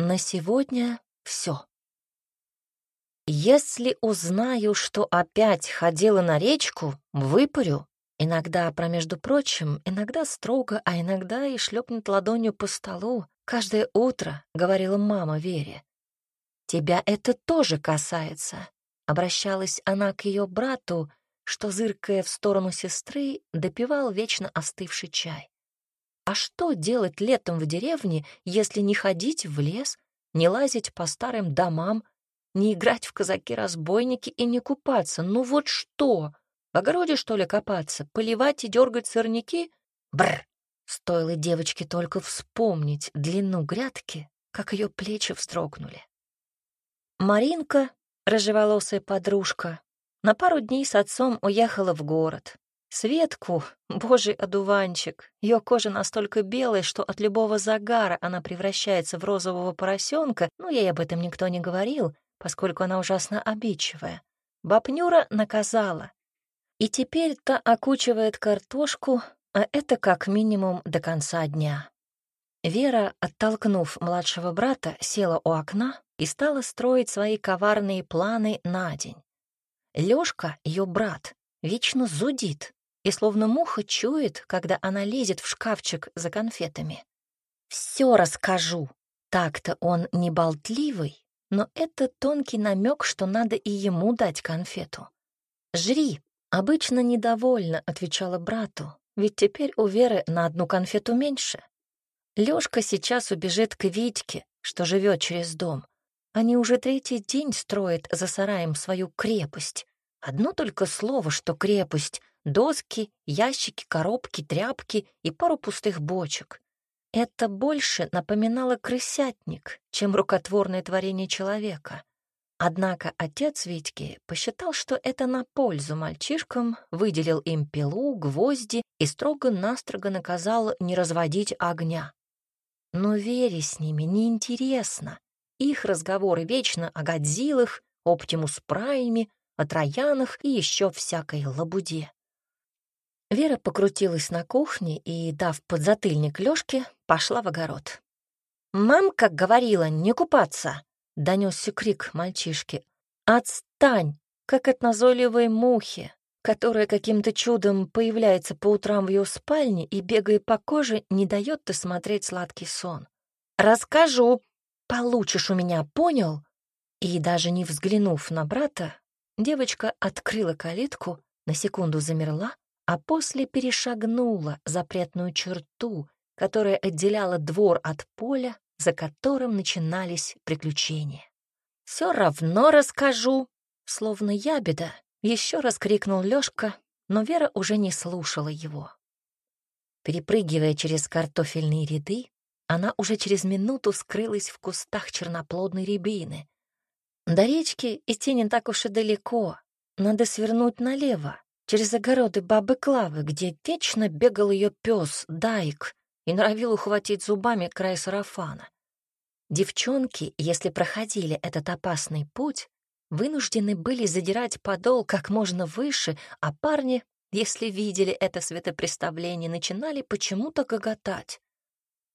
На сегодня все. Если узнаю, что опять ходила на речку, выпарю. Иногда, про между прочим, иногда строго, а иногда и шлепнет ладонью по столу. Каждое утро, — говорила мама Вере. Тебя это тоже касается. Обращалась она к ее брату, что, зыркая в сторону сестры, допивал вечно остывший чай. А что делать летом в деревне, если не ходить в лес, не лазить по старым домам, не играть в казаки-разбойники и не купаться? Ну вот что? В огороде, что ли, копаться? Поливать и дергать сорняки? Бррр! Стоило девочке только вспомнить длину грядки, как ее плечи вздрогнули. Маринка, рыжеволосая подружка, на пару дней с отцом уехала в город. Светку, божий одуванчик, ее кожа настолько белая, что от любого загара она превращается в розового поросенка, но ей об этом никто не говорил, поскольку она ужасно обидчивая. Бабнюра наказала. И теперь та окучивает картошку, а это как минимум до конца дня. Вера, оттолкнув младшего брата, села у окна и стала строить свои коварные планы на день. Лёшка, ее брат, вечно зудит и словно муха чует, когда она лезет в шкафчик за конфетами. «Все расскажу». Так-то он не болтливый, но это тонкий намек, что надо и ему дать конфету. «Жри». Обычно недовольна, отвечала брату, ведь теперь у Веры на одну конфету меньше. Лёшка сейчас убежит к Витьке, что живет через дом. Они уже третий день строят за сараем свою крепость. Одно только слово, что крепость — доски, ящики, коробки, тряпки и пару пустых бочек. Это больше напоминало крысятник, чем рукотворное творение человека. Однако отец Витьки посчитал, что это на пользу мальчишкам, выделил им пилу, гвозди и строго-настрого наказал не разводить огня. Но Вере с ними неинтересно. Их разговоры вечно о Годзиллах, Оптимус Прайме, о Троянах и еще всякой лабуде. Вера покрутилась на кухне и, дав подзатыльник Лёшке, пошла в огород. «Мамка говорила не купаться!» — донесся крик мальчишки. «Отстань!» как от назойливой мухи, которая каким-то чудом появляется по утрам в ее спальне и, бегая по коже, не дает смотреть сладкий сон. «Расскажу! Получишь у меня, понял?» И даже не взглянув на брата, девочка открыла калитку, на секунду замерла, а после перешагнула запретную черту, которая отделяла двор от поля, за которым начинались приключения. «Все равно расскажу», словно ябеда, еще раз крикнул Лёшка, но Вера уже не слушала его. Перепрыгивая через картофельные ряды, она уже через минуту скрылась в кустах черноплодной рябины. До речки идти не так уж и далеко. Надо свернуть налево, через огороды бабы Клавы, где вечно бегал ее пес Дайк и норовил ухватить зубами край сарафана. Девчонки, если проходили этот опасный путь, вынуждены были задирать подол как можно выше, а парни, если видели это светопреставление, начинали почему-то гоготать.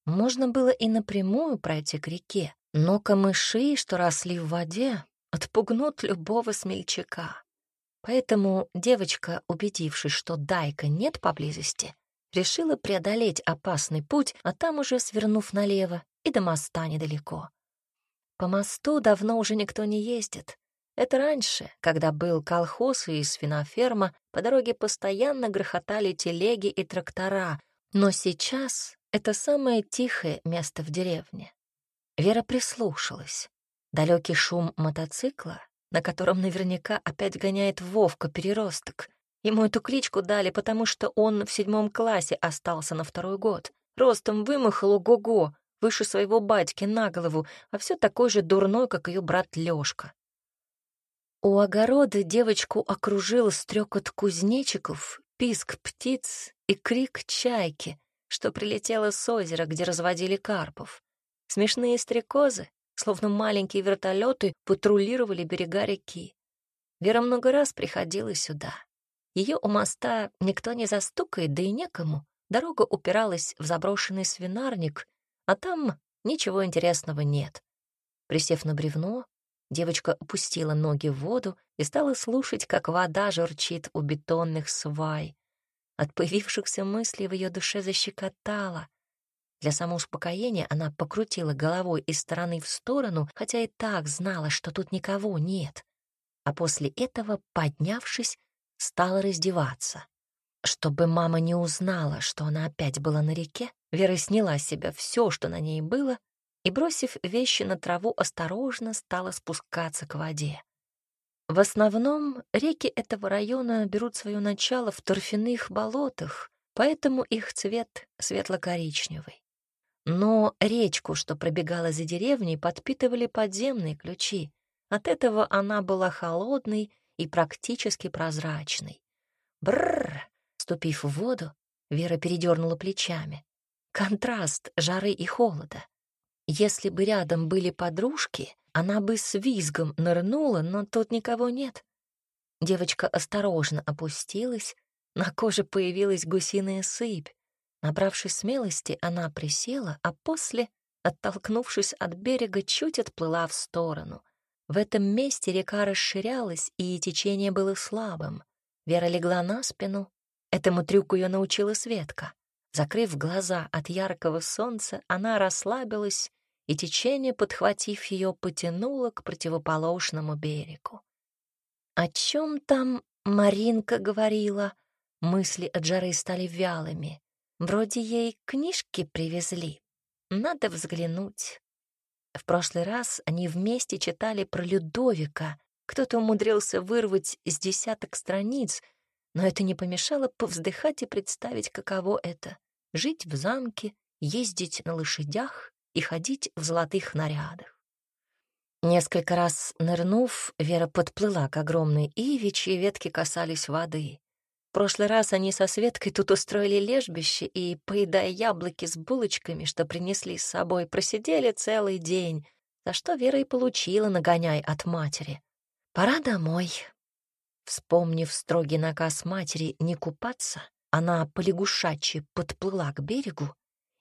Можно было и напрямую пройти к реке, но камыши, что росли в воде, отпугнут любого смельчака. Поэтому девочка, убедившись, что Дайка нет поблизости, решила преодолеть опасный путь, а там уже свернув налево, и до моста недалеко. По мосту давно уже никто не ездит. Это раньше, когда был колхоз и свиноферма, по дороге постоянно грохотали телеги и трактора, но сейчас это самое тихое место в деревне. Вера прислушалась. Далекий шум мотоцикла на котором наверняка опять гоняет Вовка-переросток. Ему эту кличку дали, потому что он в седьмом классе остался на второй год. Ростом вымахал ого-го, выше своего батьки на голову, а все такой же дурной, как ее брат Лёшка. У огорода девочку окружил стрекот кузнечиков, писк птиц и крик чайки, что прилетела с озера, где разводили карпов. Смешные стрекозы, словно маленькие вертолеты, патрулировали берега реки. Вера много раз приходила сюда. Ее у моста никто не застукает, да и некому. Дорога упиралась в заброшенный свинарник, а там ничего интересного нет. Присев на бревно, девочка опустила ноги в воду и стала слушать, как вода журчит у бетонных свай. От появившихся мыслей в ее душе защекотала. Для самоуспокоения она покрутила головой из стороны в сторону, хотя и так знала, что тут никого нет. А после этого, поднявшись, стала раздеваться. Чтобы мама не узнала, что она опять была на реке, Вера сняла с себя все, что на ней было, и, бросив вещи на траву, осторожно стала спускаться к воде. В основном реки этого района берут свое начало в торфяных болотах, поэтому их цвет светло-коричневый. Но речку, что пробегала за деревней, подпитывали подземные ключи. От этого она была холодной и практически прозрачной. Бррр! Ступив в воду, Вера передернула плечами. Контраст жары и холода. Если бы рядом были подружки, она бы с визгом нырнула, но тут никого нет. Девочка осторожно опустилась, на коже появилась гусиная сыпь. Набравшись смелости, она присела, а после, оттолкнувшись от берега, чуть отплыла в сторону. В этом месте река расширялась, и течение было слабым. Вера легла на спину. Этому трюку ее научила Светка. Закрыв глаза от яркого солнца, она расслабилась, и течение, подхватив ее, потянуло к противоположному берегу. О чем там Маринка говорила? Мысли от жары стали вялыми. Вроде ей книжки привезли. Надо взглянуть. В прошлый раз они вместе читали про Людовика. Кто-то умудрился вырвать с десяток страниц, но это не помешало повздыхать и представить, каково это — жить в замке, ездить на лошадях и ходить в золотых нарядах. Несколько раз нырнув, Вера подплыла к огромной иве, чьи ветки касались воды. Прошлый раз они со Светкой тут устроили лежбище и, поедая яблоки с булочками, что принесли с собой, просидели целый день, за что Вера и получила нагоняй от матери. «Пора домой». Вспомнив строгий наказ матери не купаться, она полягушачьи подплыла к берегу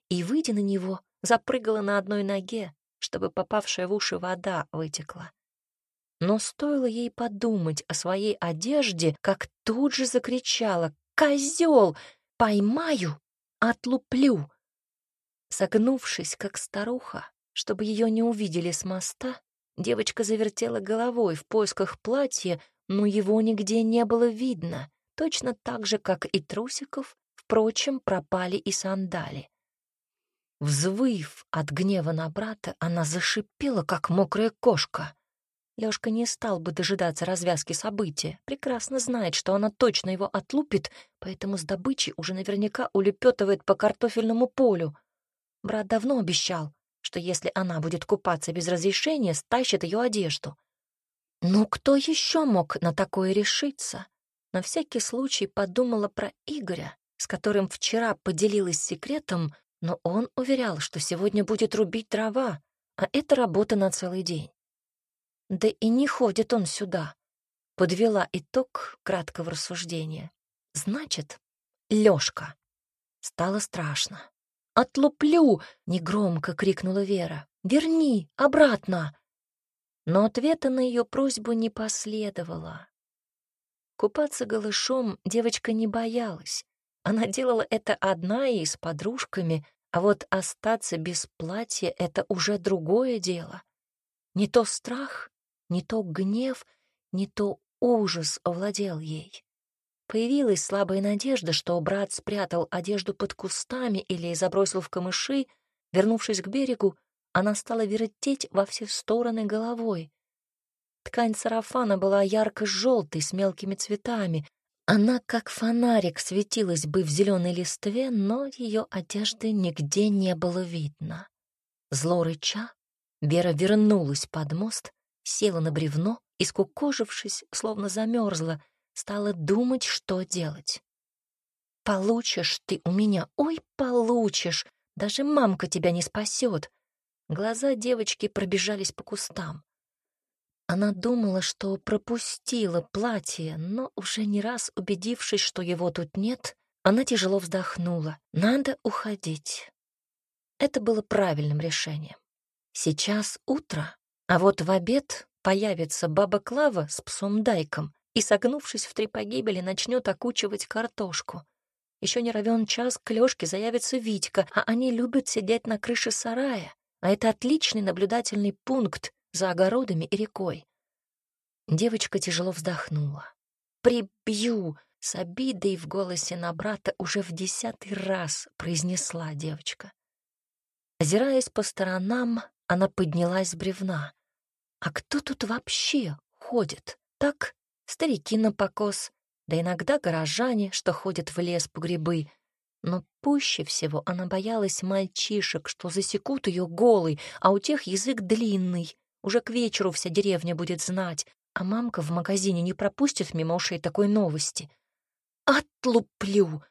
и, выйдя на него, запрыгала на одной ноге, чтобы попавшая в уши вода вытекла. Но стоило ей подумать о своей одежде, как тут же закричала «Козел! Поймаю! Отлуплю!» Согнувшись, как старуха, чтобы ее не увидели с моста, девочка завертела головой в поисках платья, но его нигде не было видно, точно так же, как и трусиков, впрочем, пропали и сандали. Взвыв от гнева на брата, она зашипела, как мокрая кошка. Лёшка не стал бы дожидаться развязки события, прекрасно знает, что она точно его отлупит, поэтому с добычей уже наверняка улепетывает по картофельному полю. Брат давно обещал, что если она будет купаться без разрешения, стащит ее одежду. Ну кто еще мог на такое решиться? На всякий случай подумала про Игоря, с которым вчера поделилась секретом, но он уверял, что сегодня будет рубить дрова, а это работа на целый день. Да и не ходит он сюда. Подвела итог краткого рассуждения. Значит, Лёшка. Стало страшно. «Отлуплю!» — негромко крикнула Вера. «Верни! Обратно!» Но ответа на ее просьбу не последовало. Купаться голышом девочка не боялась. Она делала это одна и с подружками, а вот остаться без платья — это уже другое дело. Не то страх, не то гнев, не то ужас овладел ей. Появилась слабая надежда, что брат спрятал одежду под кустами или забросил в камыши. Вернувшись к берегу, она стала вертеть во все стороны головой. Ткань сарафана была ярко-желтой, с мелкими цветами, она, как фонарик, светилась бы в зеленой листве, но ее одежды нигде не было видно. Зло рыча, Вера вернулась под мост, села на бревно и, скукожившись, словно замерзла, стала думать, что делать. «Получишь ты у меня, ой, получишь! Даже мамка тебя не спасет!» Глаза девочки пробежались по кустам. Она думала, что пропустила платье, но уже не раз убедившись, что его тут нет, она тяжело вздохнула. Надо уходить. Это было правильным решением. Сейчас утро, А вот в обед появится баба Клава с псом Дайком и, согнувшись в три погибели, начнет окучивать картошку. Еще не равен час к Лёшке заявится Витька, а они любят сидеть на крыше сарая, а это отличный наблюдательный пункт за огородами и рекой. Девочка тяжело вздохнула. «Прибью!» — с обидой в голосе на брата уже в десятый раз произнесла девочка. Озираясь по сторонам, она поднялась с бревна. «А кто тут вообще ходит? Так, старики на покос, да иногда горожане, что ходят в лес по грибы. Но пуще всего она боялась мальчишек, что засекут ее голой, а у тех язык длинный. Уже к вечеру вся деревня будет знать, а мамка в магазине не пропустит мимо ушей такой новости. «Отлуплю!»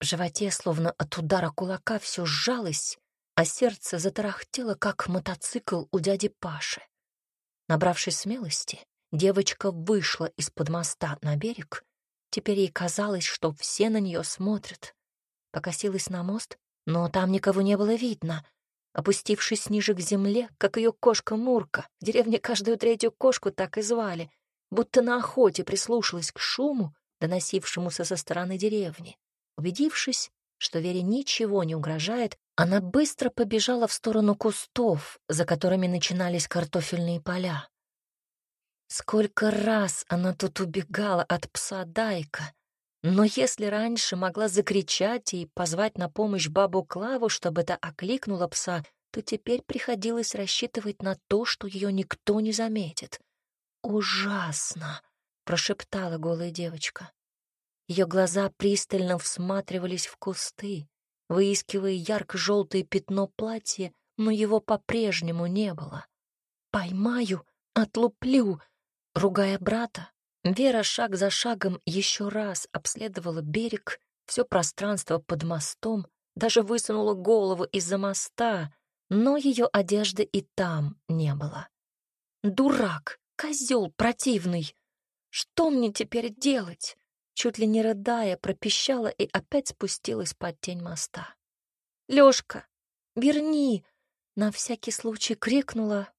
В животе, словно от удара кулака, все сжалось, а сердце затарахтело, как мотоцикл у дяди Паши. Набравшись смелости, девочка вышла из-под моста на берег. Теперь ей казалось, что все на нее смотрят. Покосилась на мост, но там никого не было видно — Опустившись ниже к земле, как ее кошка Мурка, в деревне каждую третью кошку так и звали, будто на охоте прислушалась к шуму, доносившемуся со стороны деревни. Убедившись, что Вере ничего не угрожает, она быстро побежала в сторону кустов, за которыми начинались картофельные поля. Сколько раз она тут убегала от пса Дайка, но если раньше могла закричать и позвать на помощь бабу Клаву, чтобы это окликнула пса, то теперь приходилось рассчитывать на то, что ее никто не заметит. «Ужасно!» — прошептала голая девочка. Ее глаза пристально всматривались в кусты, выискивая ярко-желтое пятно платья, но его по-прежнему не было. «Поймаю, отлуплю!» Ругая брата, Вера шаг за шагом еще раз обследовала берег, все пространство под мостом, даже высунула голову из-за моста, но ее одежды и там не было. «Дурак! Козел противный! Что мне теперь делать?» Чуть ли не рыдая, пропищала и опять спустилась под тень моста. «Лёшка, верни!» На всякий случай крикнула,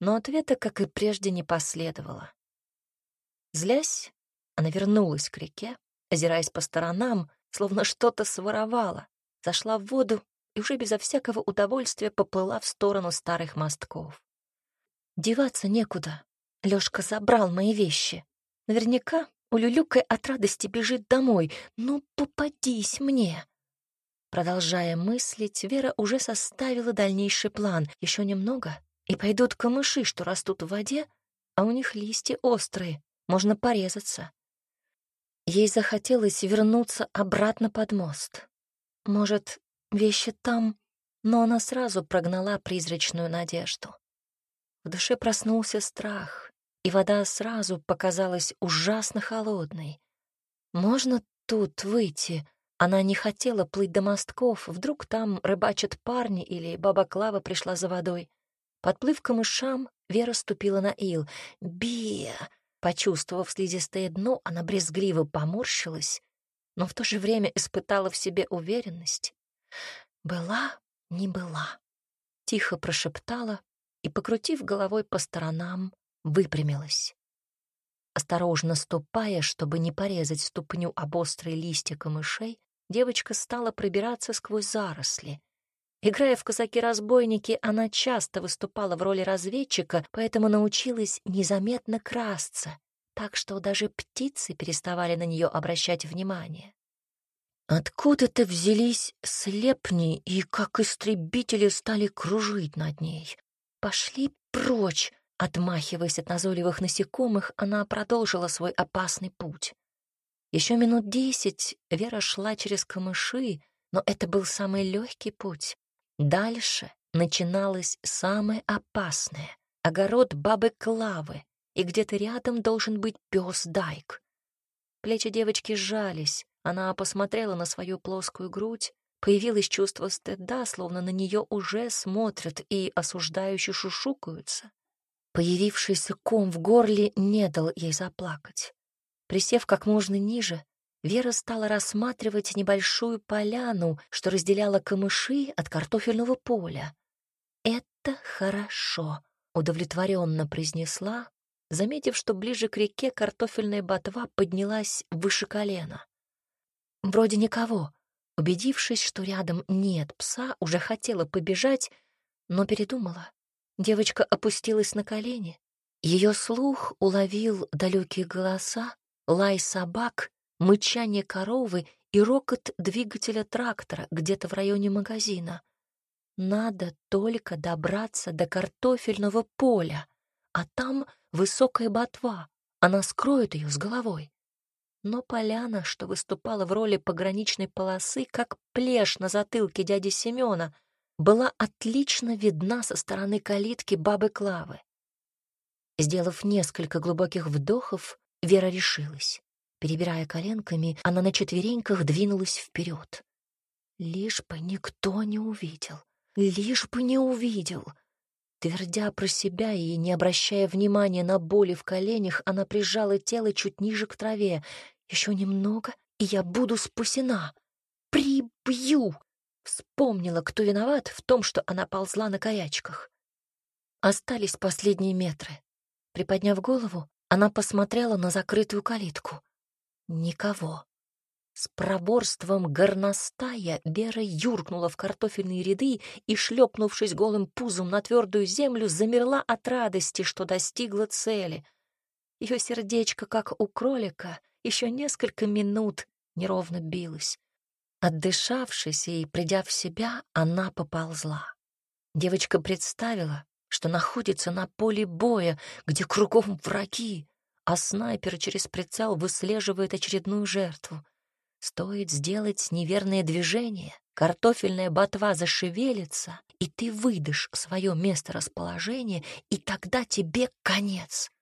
но ответа, как и прежде, не последовало. Злясь, она вернулась к реке, озираясь по сторонам, словно что-то своровала, зашла в воду и уже безо всякого удовольствия поплыла в сторону старых мостков. Деваться некуда. Лёшка забрал мои вещи. Наверняка, улюлюкая от радости, бежит домой. Ну, попадись мне! Продолжая мыслить, Вера уже составила дальнейший план. Еще немного, и пойдут камыши, что растут в воде, а у них листья острые можно порезаться. Ей захотелось вернуться обратно под мост. Может, вещи там, но она сразу прогнала призрачную надежду. В душе проснулся страх, и вода сразу показалась ужасно холодной. Можно тут выйти? Она не хотела плыть до мостков, вдруг там рыбачат парни или баба Клава пришла за водой. Подплыв к камышам, Вера ступила на ил. «Бия!» Почувствовав слизистое дно, она брезгливо поморщилась, но в то же время испытала в себе уверенность. «Была, не была», — тихо прошептала и, покрутив головой по сторонам, выпрямилась. Осторожно ступая, чтобы не порезать ступню об острые листья камышей, девочка стала пробираться сквозь заросли. Играя в казаки-разбойники, она часто выступала в роли разведчика, поэтому научилась незаметно красться, так что даже птицы переставали на нее обращать внимание. Откуда-то взялись слепни и, как истребители, стали кружить над ней. Пошли прочь. Отмахиваясь от назойливых насекомых, она продолжила свой опасный путь. Еще минут десять Вера шла через камыши, но это был самый легкий путь. Дальше начиналось самое опасное — огород бабы Клавы, и где-то рядом должен быть пес Дайк. Плечи девочки сжались, она посмотрела на свою плоскую грудь, появилось чувство стыда, словно на нее уже смотрят и осуждающе шушукаются. Появившийся ком в горле не дал ей заплакать. Присев как можно ниже, Вера стала рассматривать небольшую поляну, что разделяла камыши от картофельного поля. Это хорошо. удовлетворенно произнесла, заметив, что ближе к реке картофельная ботва поднялась выше колена. Вроде никого. Убедившись, что рядом нет пса, уже хотела побежать, но передумала. Девочка опустилась на колени. Ее слух уловил далекие голоса, лай собак, мычание коровы и рокот двигателя трактора где-то в районе магазина. Надо только добраться до картофельного поля, а там высокая ботва, она скроет ее с головой. Но поляна, что выступала в роли пограничной полосы, как плешь на затылке дяди Семена, была отлично видна со стороны калитки бабы Клавы. Сделав несколько глубоких вдохов, Вера решилась. Перебирая коленками, она на четвереньках двинулась вперед. Лишь бы никто не увидел. Лишь бы не увидел. Твердя про себя и не обращая внимания на боли в коленях, она прижала тело чуть ниже к траве. Еще немного, и я буду спасена. Прибью! Вспомнила, кто виноват в том, что она ползла на каячках. Остались последние метры. Приподняв голову, она посмотрела на закрытую калитку. Никого. С проборством горностая Вера юркнула в картофельные ряды и, шлепнувшись голым пузом на твердую землю, замерла от радости, что достигла цели. Ее сердечко, как у кролика, еще несколько минут неровно билось. Отдышавшись и придя в себя, она поползла. Девочка представила, что находится на поле боя, где кругом враги, а снайпер через прицел выслеживает очередную жертву. Стоит сделать неверное движение, картофельная ботва зашевелится, и ты выдашь свое место расположения, и тогда тебе конец.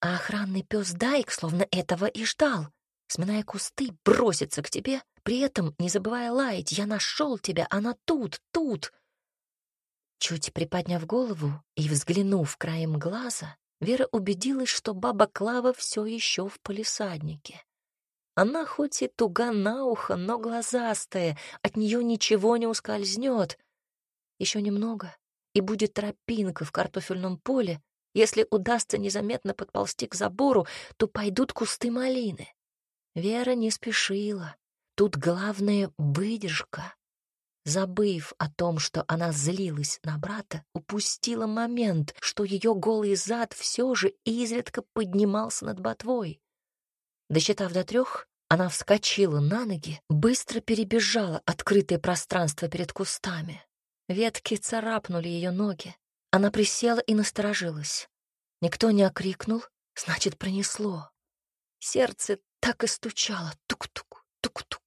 А охранный пес Дайк словно этого и ждал. Сминая кусты, бросится к тебе, при этом не забывая лаять «Я нашел тебя, она тут, тут!» Чуть приподняв голову и взглянув краем глаза, Вера убедилась, что баба Клава все еще в полисаднике. Она хоть и туга на ухо, но глазастая, от нее ничего не ускользнет. Еще немного, и будет тропинка в картофельном поле. Если удастся незаметно подползти к забору, то пойдут кусты малины. Вера не спешила. Тут главное — выдержка. Забыв о том, что она злилась на брата, упустила момент, что ее голый зад все же изредка поднимался над ботвой. Досчитав до трех, она вскочила на ноги, быстро перебежала открытое пространство перед кустами. Ветки царапнули ее ноги. Она присела и насторожилась. Никто не окрикнул, значит, пронесло. Сердце так и стучало. Тук-тук, тук-тук.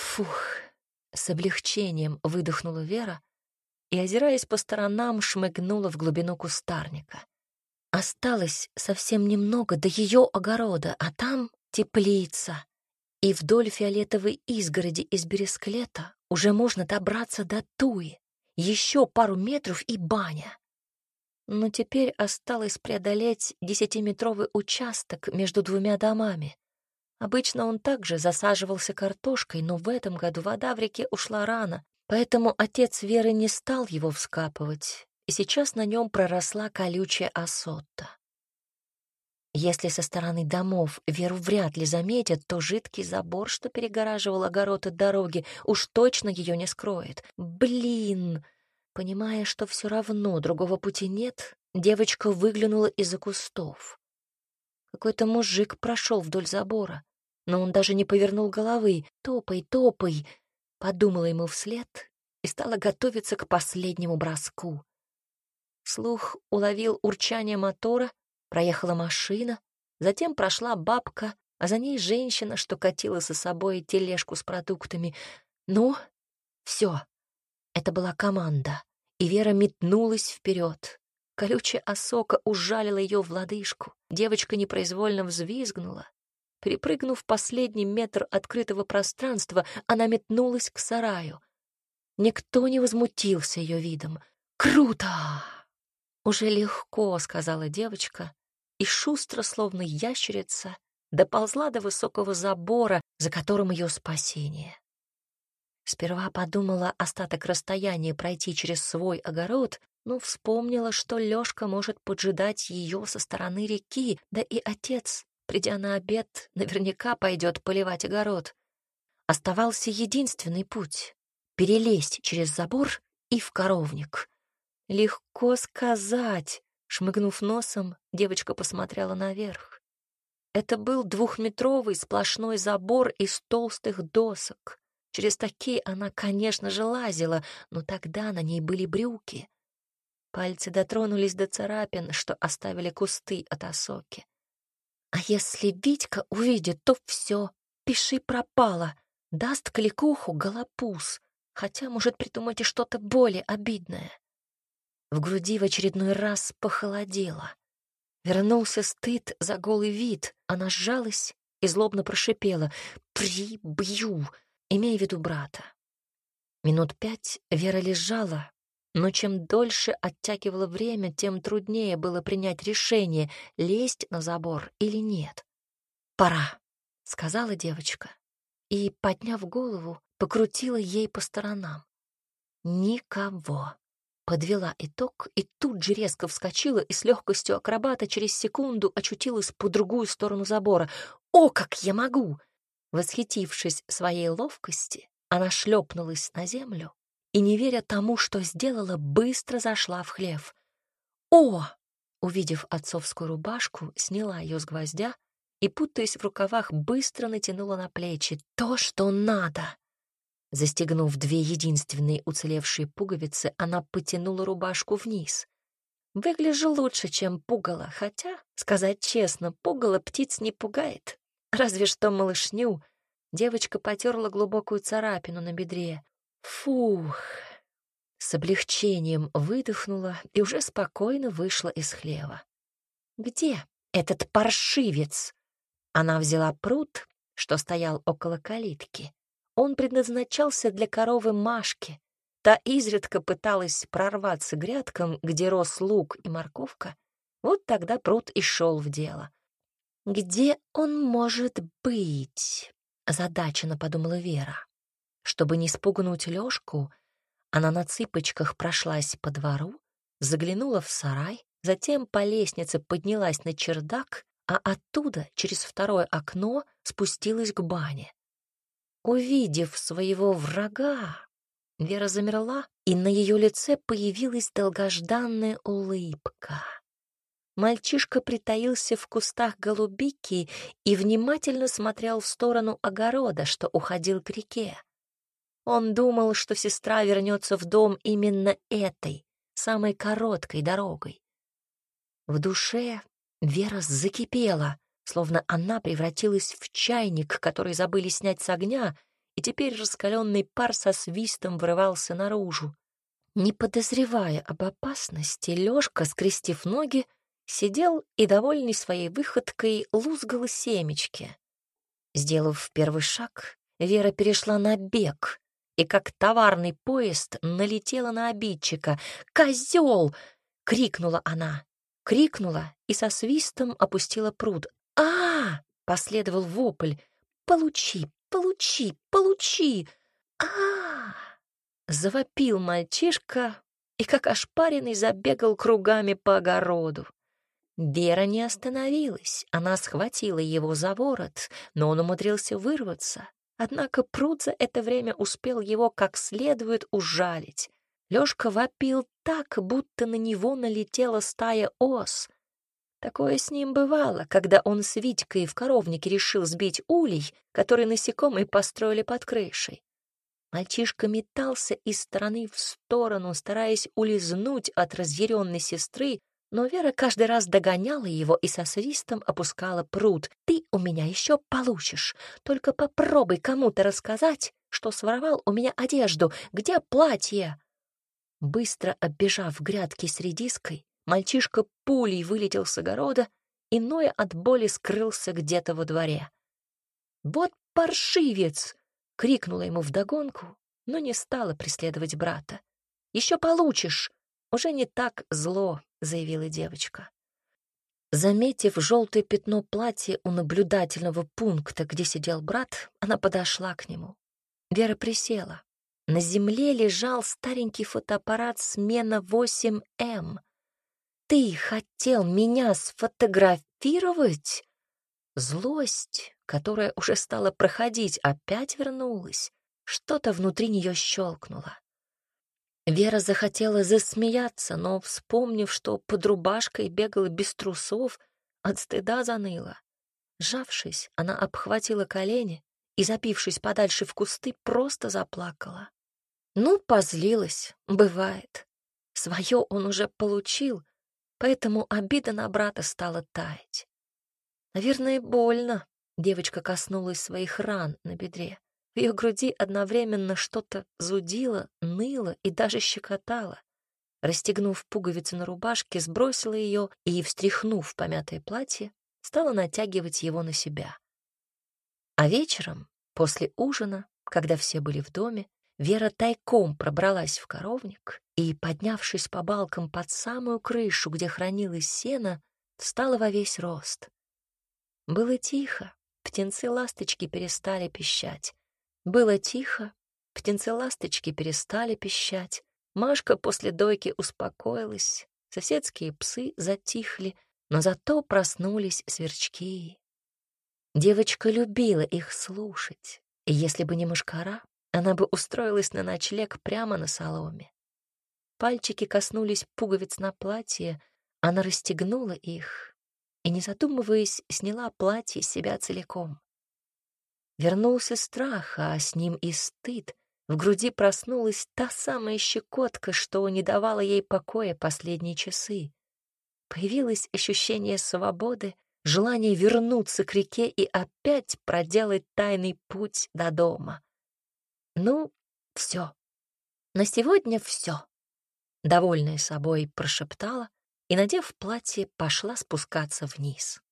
Фух. С облегчением выдохнула Вера и, озираясь по сторонам, шмыгнула в глубину кустарника. Осталось совсем немного до ее огорода, а там теплица, и вдоль фиолетовой изгороди из бересклета уже можно добраться до Туи. Еще пару метров и баня. Но теперь осталось преодолеть десятиметровый участок между двумя домами. Обычно он также засаживался картошкой, но в этом году вода в реке ушла рано, поэтому отец Веры не стал его вскапывать, и сейчас на нем проросла колючая осота. Если со стороны домов Веру вряд ли заметят, то жидкий забор, что перегораживал огород от дороги, уж точно ее не скроет. Блин! Понимая, что все равно другого пути нет, девочка выглянула из-за кустов. Какой-то мужик прошел вдоль забора, но он даже не повернул головы. «Топай, топай!» — подумала ему вслед и стала готовиться к последнему броску. Слух уловил урчание мотора, Проехала машина, затем прошла бабка, а за ней женщина, что катила со собой тележку с продуктами. Ну, все. Это была команда, и Вера метнулась вперед. Колючая осока ужалила ее в лодыжку. Девочка непроизвольно взвизгнула. Припрыгнув последний метр открытого пространства, она метнулась к сараю. Никто не возмутился ее видом. «Круто!» «Уже легко», — сказала девочка, и шустро, словно ящерица, доползла до высокого забора, за которым ее спасение. Сперва подумала остаток расстояния пройти через свой огород, но вспомнила, что Лёшка может поджидать ее со стороны реки, да и отец, придя на обед, наверняка пойдет поливать огород. Оставался единственный путь — перелезть через забор и в коровник. Легко сказать. Шмыгнув носом, девочка посмотрела наверх. Это был двухметровый сплошной забор из толстых досок. Через такие она, конечно же, лазила, но тогда на ней были брюки. Пальцы дотронулись до царапин, что оставили кусты от осоки. А если Витька увидит, то все, пиши пропало, даст кликуху голопуз, хотя может придумать и что-то более обидное. В груди в очередной раз похолодело. Вернулся стыд за голый вид. Она сжалась и злобно прошипела «Прибью!», имея в виду брата. Минут пять Вера лежала, но чем дольше оттягивало время, тем труднее было принять решение, лезть на забор или нет. «Пора», — сказала девочка, и, подняв голову, покрутила ей по сторонам. Никого. Подвела итог и тут же резко вскочила и с легкостью акробата через секунду очутилась по другую сторону забора. «О, как я могу!» Восхитившись своей ловкости, она шлепнулась на землю и, не веря тому, что сделала, быстро зашла в хлев. «О!» Увидев отцовскую рубашку, сняла ее с гвоздя и, путаясь в рукавах, быстро натянула на плечи то, что надо. Застегнув две единственные уцелевшие пуговицы, она потянула рубашку вниз. Выгляжу лучше, чем пугало, хотя, сказать честно, пугало птиц не пугает. Разве что малышню. Девочка потерла глубокую царапину на бедре. Фух! С облегчением выдохнула и уже спокойно вышла из хлева. «Где этот паршивец?» Она взяла пруд, что стоял около калитки, он предназначался для коровы Машки. Та изредка пыталась прорваться грядкам, где рос лук и морковка. Вот тогда пруд и шел в дело. «Где он может быть?» — озадаченно подумала Вера. Чтобы не спугнуть Лёшку, она на цыпочках прошлась по двору, заглянула в сарай, затем по лестнице поднялась на чердак, а оттуда через второе окно спустилась к бане. Увидев своего врага, Вера замерла, и на ее лице появилась долгожданная улыбка. Мальчишка притаился в кустах голубики и внимательно смотрел в сторону огорода, что уходил к реке. Он думал, что сестра вернется в дом именно этой, самой короткой дорогой. В душе Вера закипела словно она превратилась в чайник, который забыли снять с огня, и теперь раскаленный пар со свистом врывался наружу. Не подозревая об опасности, Лёшка, скрестив ноги, сидел и, довольный своей выходкой, лузгал семечки. Сделав первый шаг, Вера перешла на бег и, как товарный поезд, налетела на обидчика. «Козёл!» — крикнула она. Крикнула и со свистом опустила пруд, а, последовал вопль. «Получи, получи, получи! а Завопил мальчишка и, как ошпаренный, забегал кругами по огороду. Вера не остановилась, она схватила его за ворот, но он умудрился вырваться. Однако пруд за это время успел его как следует ужалить. Лёшка вопил так, будто на него налетела стая ос — Такое с ним бывало, когда он с Витькой в коровнике решил сбить улей, который насекомые построили под крышей. Мальчишка метался из стороны в сторону, стараясь улизнуть от разъяренной сестры, но Вера каждый раз догоняла его и со свистом опускала пруд. «Ты у меня еще получишь. Только попробуй кому-то рассказать, что своровал у меня одежду. Где платье?» Быстро оббежав грядки с редиской, Мальчишка пулей вылетел с огорода и, ноя от боли, скрылся где-то во дворе. «Вот паршивец!» — крикнула ему вдогонку, но не стала преследовать брата. «Еще получишь!» «Уже не так зло», — заявила девочка. Заметив желтое пятно платья у наблюдательного пункта, где сидел брат, она подошла к нему. Вера присела. на земле лежал старенький фотоаппарат смена 8М. «Ты хотел меня сфотографировать?» Злость, которая уже стала проходить, опять вернулась. Что-то внутри нее щелкнуло. Вера захотела засмеяться, но, вспомнив, что под рубашкой бегала без трусов, от стыда заныла. Сжавшись, она обхватила колени и, запившись подальше в кусты, просто заплакала. Ну, позлилась, бывает. Свое он уже получил, поэтому обида на брата стала таять. Наверное, больно. Девочка коснулась своих ран на бедре. В ее груди одновременно что-то зудило, ныло и даже щекотало. Расстегнув пуговицу на рубашке, сбросила ее и, встряхнув помятое платье, стала натягивать его на себя. А вечером, после ужина, когда все были в доме, Вера тайком пробралась в коровник и, поднявшись по балкам под самую крышу, где хранилось сено, встала во весь рост. Было тихо, птенцы-ласточки перестали пищать. Было тихо, птенцы-ласточки перестали пищать. Машка после дойки успокоилась, соседские псы затихли, но зато проснулись сверчки. Девочка любила их слушать, и если бы не мушкара, она бы устроилась на ночлег прямо на соломе. Пальчики коснулись пуговиц на платье, она расстегнула их и, не задумываясь, сняла платье с себя целиком. Вернулся страх, а с ним и стыд. В груди проснулась та самая щекотка, что не давала ей покоя последние часы. Появилось ощущение свободы, желание вернуться к реке и опять проделать тайный путь до дома. Ну, все. На сегодня все. Довольная собой прошептала и, надев платье, пошла спускаться вниз.